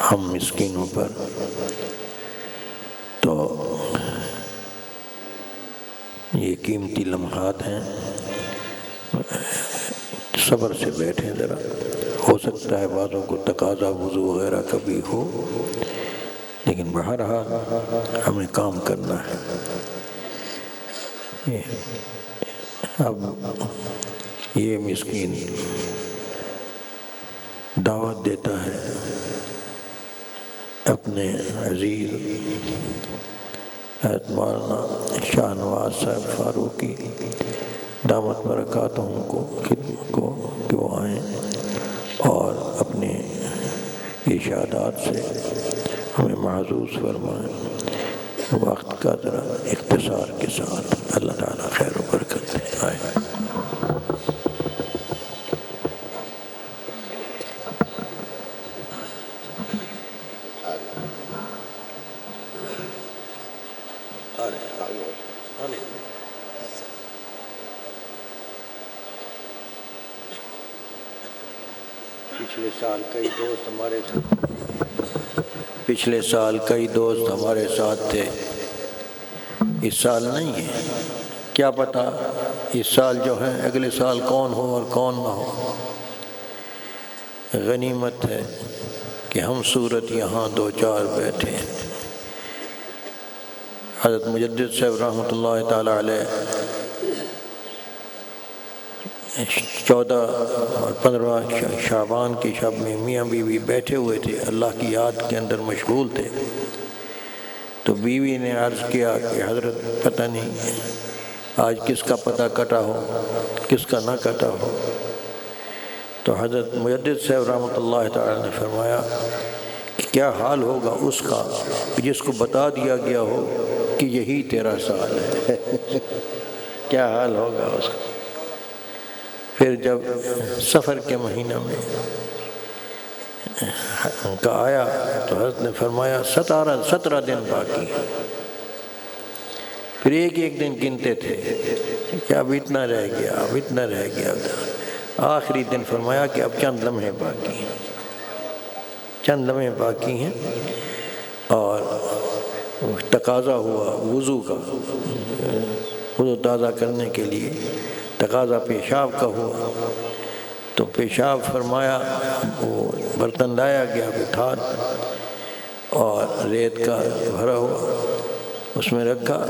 ہم مسکینوں پر۔ تو یہ قیمتی لمحات ہیں۔ صبر سے بیٹھیں ذرا۔ ہو سکتا ہے بعضوں کو تقاضا، وضو وغیرہ کبھی ہو، لیکن بہرحال ہمیں کام کرنا ہے۔ اب یہ مسکین دعوت دیتا ہے۔ اپنے عزیز مولانا شاہ نواز صاحب فاروقی دعوت برکاتوں کو، خدمت کو، کہ وہ آئیں اور اپنے اشادات سے ہمیں محظوظ فرمائیں۔ وقت کا ذرا اختصار کے ساتھ اللہ تعالیٰ خیر و برکت آئے پچھلے سال کئی دوست ہمارے پچھلے سال کئی دوست ہمارے ساتھ تھے۔ اس سال نہیں ہے۔ کیا پتہ اس سال جو ہے، اگلے سال کون ہو اور کون نہ ہو۔ غنیمت ہے کہ ہم صورت یہاں دو چار بیٹھے ہیں۔ حضرت مجدد صاحب رحمۃ اللہ تعالیٰ علیہ چودہ اور پندرہ شعبان کی شب میں میاں بیوی بیٹھے ہوئے تھے، اللہ کی یاد کے اندر مشغول تھے۔ تو بیوی نے عرض کیا کہ حضرت، پتہ نہیں آج کس کا پتہ کٹا ہو، کس کا نہ کٹا ہو۔ تو حضرت مجدد صاحب رحمۃ اللہ تعالیٰ نے فرمایا کہ کیا حال ہوگا اس کا جس کو بتا دیا گیا ہو کہ یہی تیرا سال ہے؟ کیا حال ہوگا اس کا؟ پھر جب سفر کے مہینہ میں کا آیا تو حضرت نے فرمایا، ستارہ، سترہ دن باقی پھر ایک ایک دن گنتے تھے کہ اب اتنا رہ گیا، اب اتنا رہ گیا۔ آخری دن فرمایا کہ اب چند لمحے باقی ہیں۔ چند لمحے باقی ہیں اور تقاضا ہوا وضو کا، وضو تازہ کرنے کے لیے۔ تقاضا پیشاب کا ہوا۔ تو پیشاب فرمایا، وہ برتن لایا گیا اٹھا اور ریت کا بھرا ہوا، اس میں رکھا۔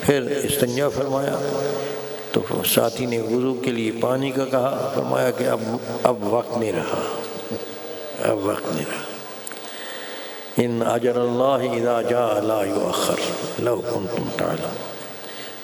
پھر استنجا فرمایا، تو ساتھی نے وضو کے لیے پانی کا کہا، فرمایا کہ اب اب وقت نہیں رہا۔ اب وقت نہیں رہا۔ ان اجر اللہ اذا جاء لا یؤخر، لو کنتم تعلم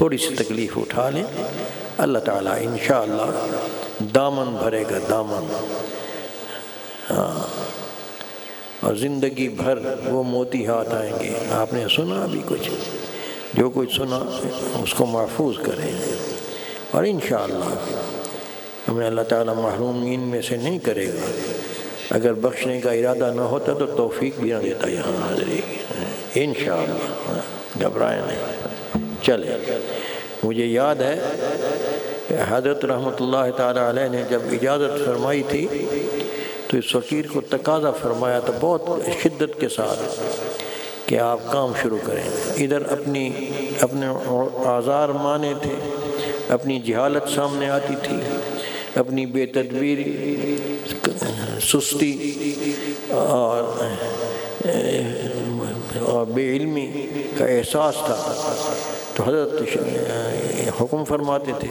تھوڑی سی تکلیف اٹھا لیں۔ اللہ تعالیٰ انشاءاللہ دامن بھرے گا، دامن۔ ہاں۔ اور زندگی بھر وہ موتی ہاتھ آئیں گے۔ آپ نے سنا بھی کچھ؟ جو کچھ سنا اس کو محفوظ کریں۔ اور انشاءاللہ ہمیں اللہ تعالیٰ محرومین میں سے نہیں کرے گا۔ اگر بخشنے کا ارادہ نہ ہوتا تو توفیق بھی نہ دیتا یہاں حاضری۔ انشاءاللہ۔ ہاں، گھبرائے نہیں۔ چلے۔ مجھے یاد ہے کہ حضرت رحمۃ اللہ تعالیٰ علیہ نے جب اجازت فرمائی تھی تو اس فقیر کو تقاضا فرمایا تھا بہت شدت کے ساتھ کہ آپ کام شروع کریں۔ ادھر اپنی، اپنے آزار مانے تھے، اپنی جہالت سامنے آتی تھی، اپنی بے تدبیری سستی اور بے علمی کا احساس تھا۔ تو حضرت حکم فرماتے تھے۔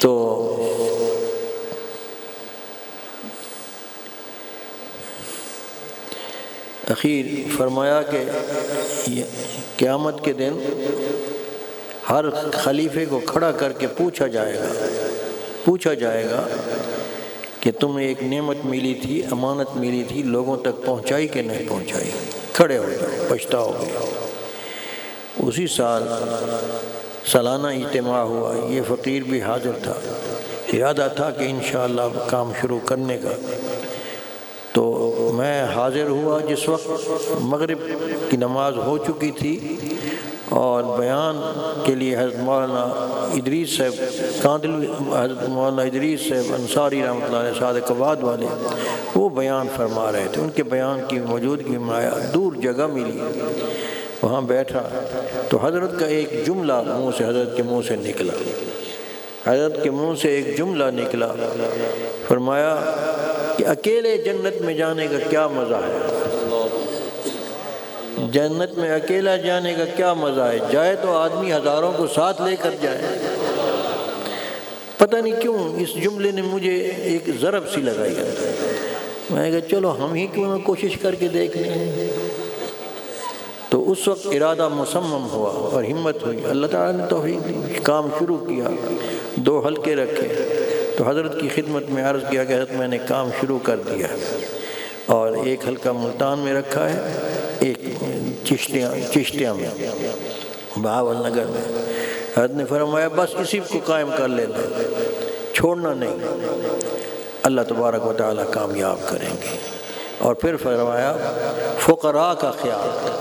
تو اخیر فرمایا کہ قیامت کے دن ہر خلیفے کو کھڑا کر کے پوچھا جائے گا، پوچھا جائے گا کہ تمہیں ایک نعمت ملی تھی، امانت ملی تھی، لوگوں تک پہنچائی کہ نہیں پہنچائی؟ کھڑے ہو جاؤ، پچھتاؤ۔ گے اسی سال سالانہ اجتماع ہوا۔ یہ فقیر بھی حاضر تھا۔ ارادہ تھا کہ انشاءاللہ کام شروع کرنے کا۔ تو میں حاضر ہوا جس وقت مغرب کی نماز ہو چکی تھی اور بیان کے لیے حضرت مولانا ادریس صاحب کاندل حضرت مولانا ادریس صاحب انصاری رحمۃ اللہ علیہ، صادق آباد والے، وہ بیان فرما رہے تھے۔ ان کے بیان کی موجودگی میں آیا، دور جگہ ملی۔ وہاں بیٹھا تو حضرت کا ایک جملہ منہ سے حضرت کے منہ سے نکلا۔ حضرت کے منہ سے ایک جملہ نکلا۔ فرمایا کہ اکیلے جنت میں جانے کا کیا مزہ ہے؟ جنت میں اکیلا جانے کا کیا مزہ ہے؟ جائے تو آدمی ہزاروں کو ساتھ لے کر جائے۔ پتہ نہیں کیوں اس جملے نے مجھے ایک ضرب سی لگائی۔ میں نے کہا، چلو ہم ہی کیوں نہ کوشش کر کے دیکھ لیں۔ تو اس وقت ارادہ مسمم ہوا اور ہمت ہوئی۔ اللہ تعالیٰ نے توحید کام شروع کیا، دو حلقے رکھے۔ تو حضرت کی خدمت میں عرض کیا کہ حضرت میں نے کام شروع کر دیا۔ اور ایک حلقہ ملتان میں رکھا ہے، ایک چشتیاں چشتیاں میں، بہاول نگر میں۔ حضرت نے فرمایا، بس اسی کو قائم کر لینا چھوڑنا نہیں۔ اللہ تبارک و تعالیٰ کامیاب کریں گے۔ اور پھر فرمایا، فقراء کا خیال۔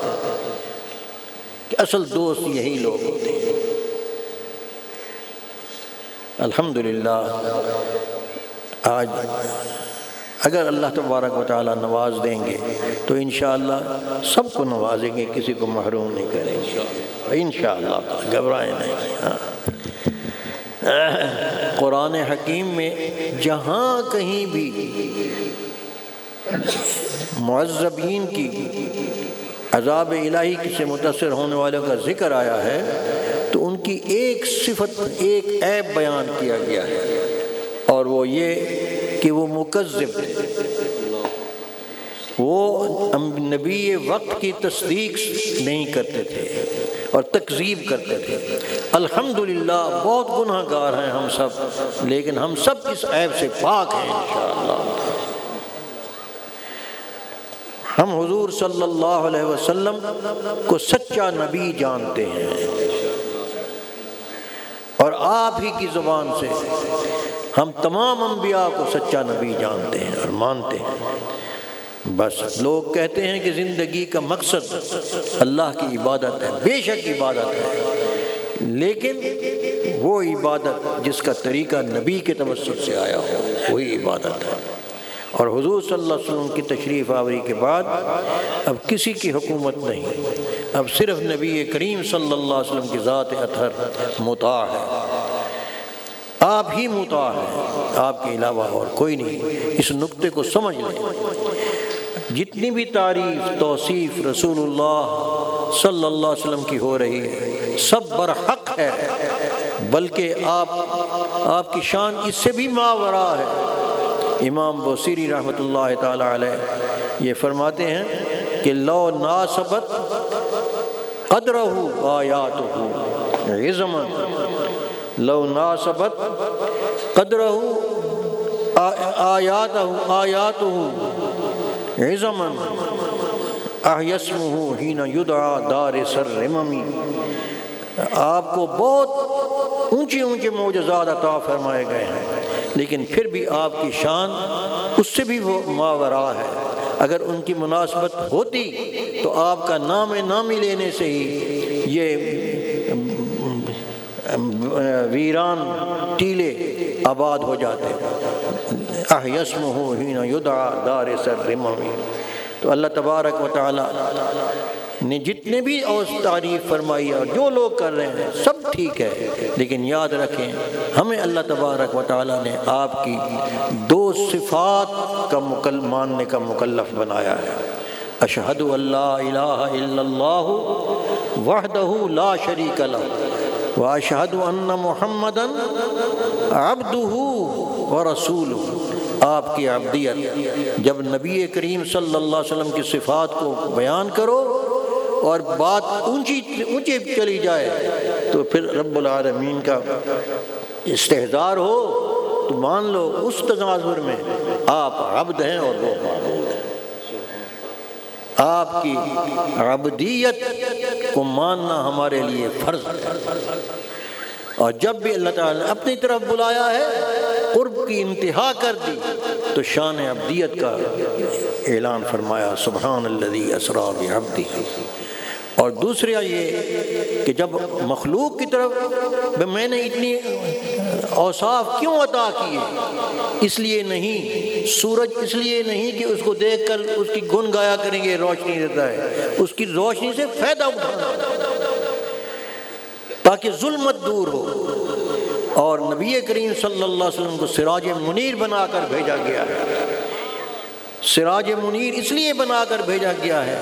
کہ اصل دوست یہی لوگ ہوتے ہیں۔ الحمدللہ، آج اگر اللہ تبارک و تعالیٰ نواز دیں گے تو انشاءاللہ سب کو نوازیں گے، کسی کو محروم نہیں کریں گے۔ انشاءاللہ، گھبرائیں نہیں۔ ہاں۔ قرآن حکیم میں جہاں کہیں بھی معذبین کی عذاب الہی سے متاثر ہونے والوں کا ذکر آیا ہے، تو ان کی ایک صفت، ایک عیب بیان کیا گیا ہے۔ اور وہ یہ کہ وہ مکذب تھے وہ نبی وقت کی تصدیق نہیں کرتے تھے اور تقزیب کرتے تھے۔ الحمدللہ، بہت گناہ گار ہیں ہم سب، لیکن ہم سب اس عیب سے پاک ہیں انشاءاللہ۔ ہم حضور صلی اللہ علیہ وسلم کو سچا نبی جانتے ہیں۔ اور آپ ہی کی زبان سے ہم تمام انبیاء کو سچا نبی جانتے ہیں اور مانتے ہیں۔ بس لوگ کہتے ہیں کہ زندگی کا مقصد اللہ کی عبادت ہے، بے شک عبادت ہے۔ لیکن وہ عبادت جس کا طریقہ نبی کے توسط سے آیا ہو، وہی عبادت ہے۔ اور حضور صلی اللہ علیہ وسلم کی تشریف آوری کے بعد اب کسی کی حکومت نہیں۔ اب صرف نبی کریم صلی اللہ علیہ وسلم کی ذات اطہر مطاع ہے۔ آپ ہی متا ہے آپ کے علاوہ اور کوئی نہیں۔ اس نقطے کو سمجھ لیں۔ جتنی بھی تعریف، توصیف رسول اللہ صلی اللہ علیہ وسلم کی ہو رہی ہے، سب برحق ہے۔ بلکہ آپ آپ کی شان اس سے بھی ماورا ہے۔ امام بصیری رحمۃ اللہ تعالی علیہ یہ فرماتے ہیں کہ لو ناسبت قدرہ آیات ہو یعنی لو ناسبت قدرہ آیات ہو آیات عظمن یعنی احیسمہ ہین یدعا دار سر رممی آپ کو بہت اونچے اونچے معجزات عطا فرمائے گئے ہیں۔ لیکن پھر بھی آپ کی شان، اس سے بھی وہ ماورا ہے۔ اگر ان کی مناسبت ہوتی تو آپ کا نام نامی لینے سے ہی یہ، ویران ٹیلے آباد ہو جاتے۔ احیسم ہو ہین یدعا دار سر رممی تو اللہ تبارک و تعالی نے جتنے بھی اوس تعریف فرمائی اور جو لوگ کر رہے ہیں، سب ٹھیک ہے۔ لیکن یاد رکھیں، ہمیں اللہ تبارک و تعالی نے آپ کی دو صفات کا مکل، ماننے کا مکلف بنایا ہے۔ اشہد اللہ الہ الا اللہ وحدہ لا شریک لہ۔ واشہد ان محمد عبدہ و رسول آپ کی عبدیت، جب نبی کریم صلی اللہ علیہ وسلم کی صفات کو بیان کرو اور بات اونچی اونچی چلی جائے، تو پھر رب العالمین کا استحضار ہو، تو مان لو اس تناظر میں آپ عبد ہیں اور وہ معبود ہیں۔ آپ کی عبدیت کو ماننا ہمارے لیے فرض ہے۔ اور جب بھی اللہ تعالیٰ نے اپنی طرف بلایا ہے، قرب کی انتہا کر دی۔ تو شان عبدیت کا اعلان فرمایا، سبحان الذي اسرا بعبده اور دوسرا یہ کہ جب مخلوق کی طرف میں نے اتنی اوصاف کیوں عطا کیے؟ اس لیے نہیں، سورج اس لیے نہیں کہ اس کو دیکھ کر اس کی گن گایا کریں گے، روشنی دیتا ہے۔ اس کی روشنی سے فائدہ اٹھانا۔ تاکہ ظلمت دور ہو۔ اور نبی کریم صلی اللہ علیہ وسلم کو سراج منیر بنا کر بھیجا گیا ہے۔ سراج منیر اس لیے بنا کر بھیجا گیا ہے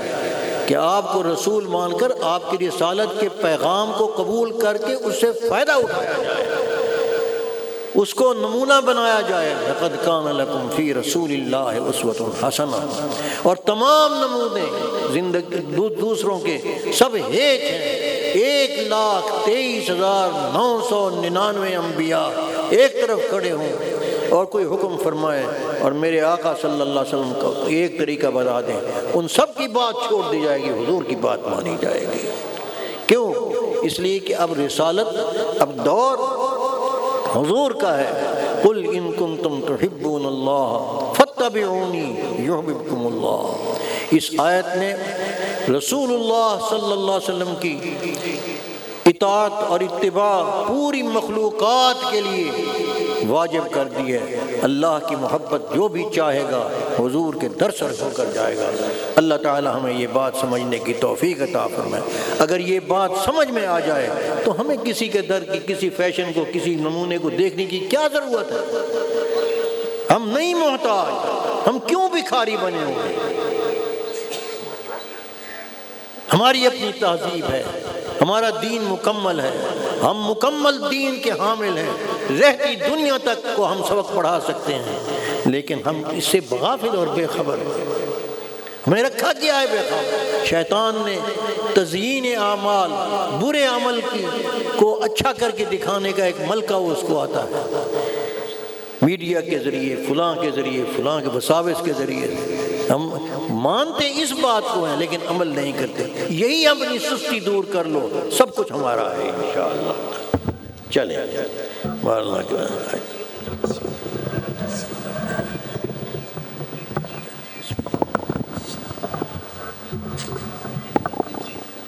کہ آپ کو رسول مان کر آپ کی رسالت کے پیغام کو قبول کر کے اس سے فائدہ اٹھایا جائے۔ اس کو نمونہ بنایا جائے۔ لقد کان لکم فی رسول اللہ اسوت الحسنہ اور تمام نمونے زندگی دوسروں کے سب ہیچ ہیں۔ ایک لاکھ تیئیس ہزار نو سو ننانوے انبیاء ایک طرف کھڑے ہوں۔ اور کوئی حکم فرمائے اور میرے آقا صلی اللہ علیہ وسلم کو ایک طریقہ بتا دیں۔ ان سب کی بات چھوڑ دی جائے گی، حضور کی بات مانی جائے گی۔ کیوں؟ اس لیے کہ اب رسالت، اب دور حضور کا ہے۔ قل ان کنتم تحبون اللہ فتبعونی یحببکم اللہ اس آیت نے رسول اللہ صلی اللہ علیہ وسلم کی اطاعت اور اتباع پوری مخلوقات کے لیے واجب کر دی ہے۔ اللہ کی محبت جو بھی چاہے گا، حضور کے درسر ہو کر جائے گا۔ اللہ تعالی ہمیں یہ بات سمجھنے کی توفیق عطا فرمائے۔ اگر یہ بات سمجھ میں آ جائے، تو ہمیں کسی کے در کی، کسی فیشن کو، کسی نمونے کو دیکھنے کی کیا ضرورت ہے؟ ہم نہیں محتاج، ہم کیوں بھکھاری بنے ہوئے ہماری اپنی تہذیب ہے، ہمارا دین مکمل ہے۔ ہم مکمل دین کے حامل ہیں۔ رہتی دنیا تک کو ہم سبق پڑھا سکتے ہیں۔ لیکن ہم اس سے بغافل اور بے خبر ہیں۔ ہمیں رکھا کیا ہے بے خبر۔ شیطان نے تزئین اعمال، برے عمل کی کو اچھا کر کے دکھانے کا ایک ملکہ اس کو آتا ہے۔ میڈیا کے ذریعے، فلاں کے ذریعے، فلاں کے بساوس کے ذریعے۔ ہم مانتے اس بات کو ہیں، لیکن عمل نہیں کرتے۔ یہی اپنی سستی دور کر لو، سب کچھ ہمارا ہے، انشاءاللہ۔ چلیں۔